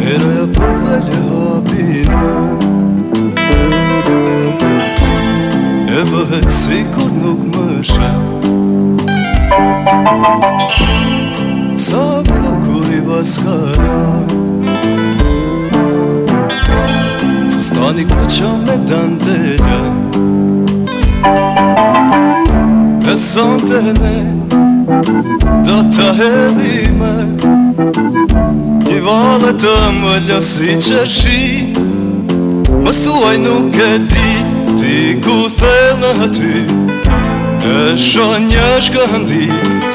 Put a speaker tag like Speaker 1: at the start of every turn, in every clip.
Speaker 1: Eroja për dhe ljabinë
Speaker 2: E bëhet sikur nuk më shëmë S'a blokur i vaskara Fustani këtë që me dante la me të hedhime Një valet të më lësi që shi Më stuaj nuk e di Ti ku thellë në ty E shon një shkëndi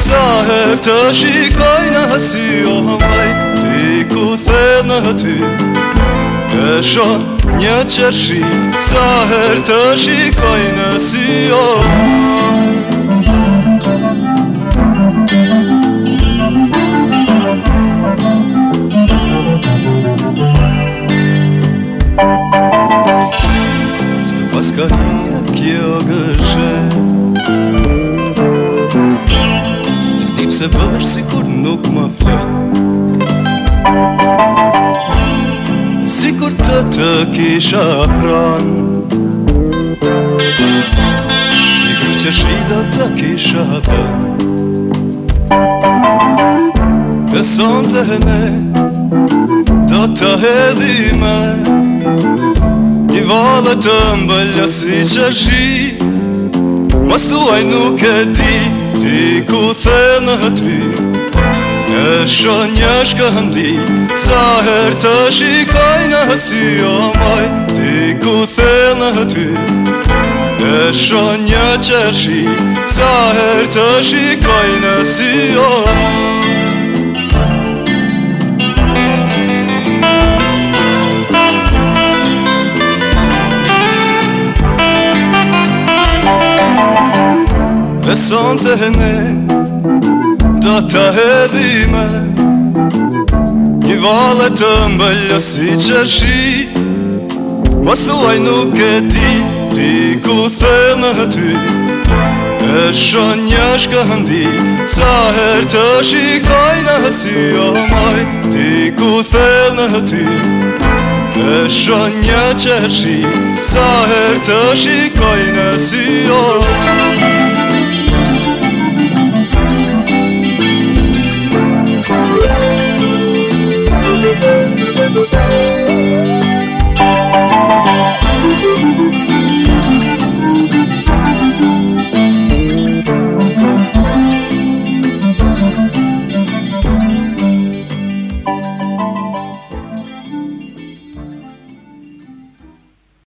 Speaker 2: Sa her të shikoj në hësi O hamaj Ti ku thellë në ty E shon një qërshi Sa her të shikoj në hësi O gëshe Në stip se bërë si kur nuk më flet Si kur të të kisha pran Një kërë që shida të kisha pran Beson të me Do të hedhime Një valë të mbëllë Si që shida Mas duaj nuk e ti, ti ku the në ty Në shën një shkëndi, sa her të shikaj në si omaj Ti ku the në ty, në shën një qërshi Sa her të shikaj në si E son të hene, do të hedhime Një vale të mbëllë si që shi Mas luaj nuk e di, di ku thellë në ty E shon një shkëndi, sa herë të shikoj në si O maj, di ku thellë në ty E shon një që shi, sa herë të shikoj në si O maj, today.